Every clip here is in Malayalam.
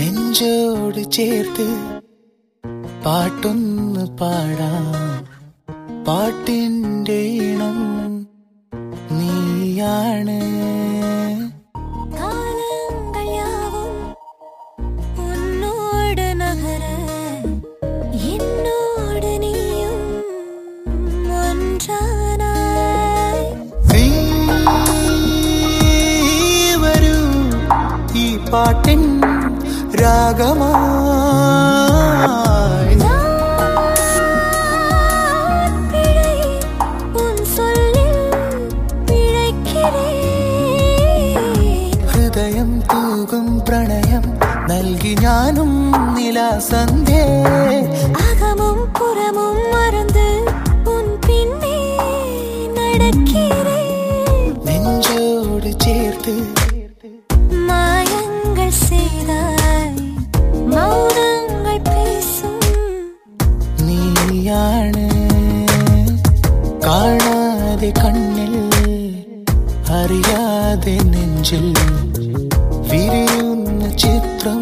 നെഞ്ചോട് ചേർത്ത് പാട്ടൊന്ന് പാടാം. പാട്ടിന്റെ ഇണം നീയാണ്. പാട്ടിൻ രാഗമായി ഹൃദയം തൂകും പ്രണയം നൽകി ഞാനും നില സന്ധ്യേ കാണാതെ കണ്ണിൽ അറിയാതെ നെഞ്ചിൽ വിരിയുന്ന ചിത്രം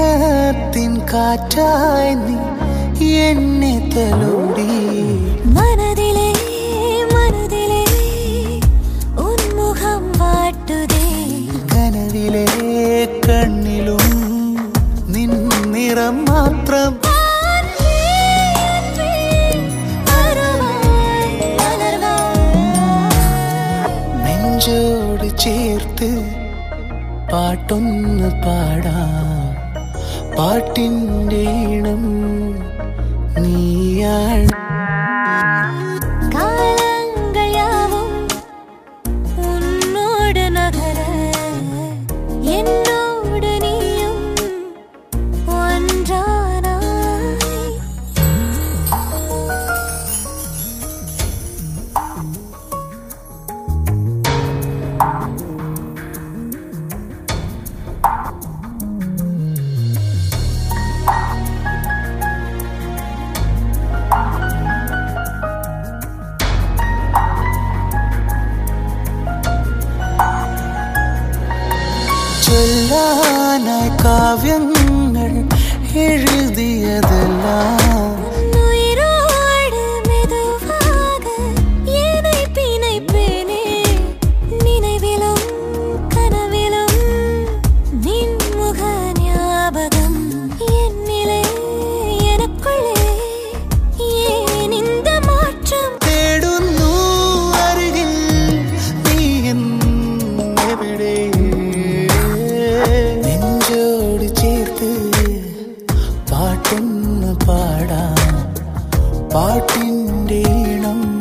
സ്നേഹത്തിൻ കാറ്റായി നീ എന്നെ തലോടി. മനതിലെ മനതിലെ ഉന്മുഖം വാട്ടുതേ. കനവിലെ കണ്ണിലും നിൻ നിറം മാത്രം. നെഞ്ചോട് ചേർത്ത് പാട്ടൊന്ന് പാടാം. പാട്ടിന്റെ ഇണം നീയാണ്. ചൊല്ലാനായി കാവ്യങ്ങൾ എഴുതിയതെല്ലാം. പാട്ടൊന്ന് പാടാം. പാട്ടിന്റെ ഇണം